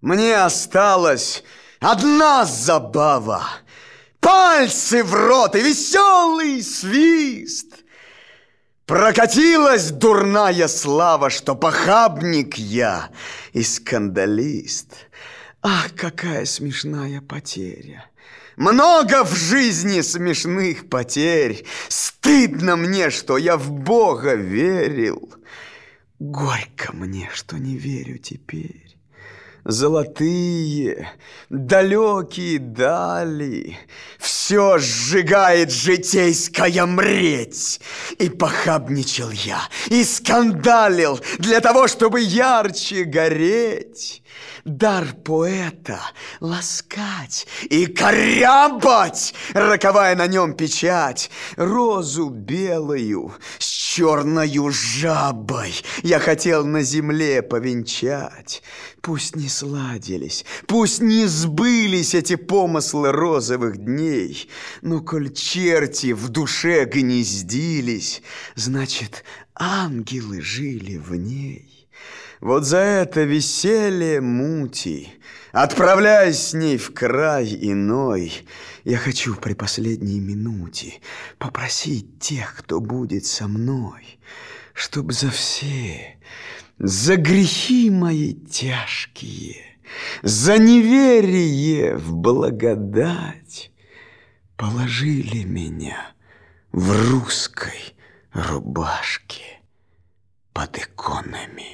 Мне осталась одна забава. Пальцы в рот и веселый свист. Прокатилась дурная слава, что похабник я и скандалист. Ах, какая смешная потеря! Много в жизни смешных потерь. Стыдно мне, что я в Бога верил. Горько мне, что не верю теперь. Золотые, далекие дали, Все сжигает житейская мреть. И похабничал я, и скандалил Для того, чтобы ярче гореть. Дар поэта — ласкать и корябать, Роковая на нем печать, Розу белую с черною жабой Я хотел на земле повенчать. Пусть не сладились, пусть не сбылись Эти помыслы розовых дней, Но коль черти в душе гнездились, Значит, ангелы жили в ней. Вот за это веселье мути, Отправляясь с ней в край иной, Я хочу при последней минуте Попросить тех, кто будет со мной, Чтоб за все, за грехи мои тяжкие, За неверие в благодать Положили меня в русской рубашке под иконами.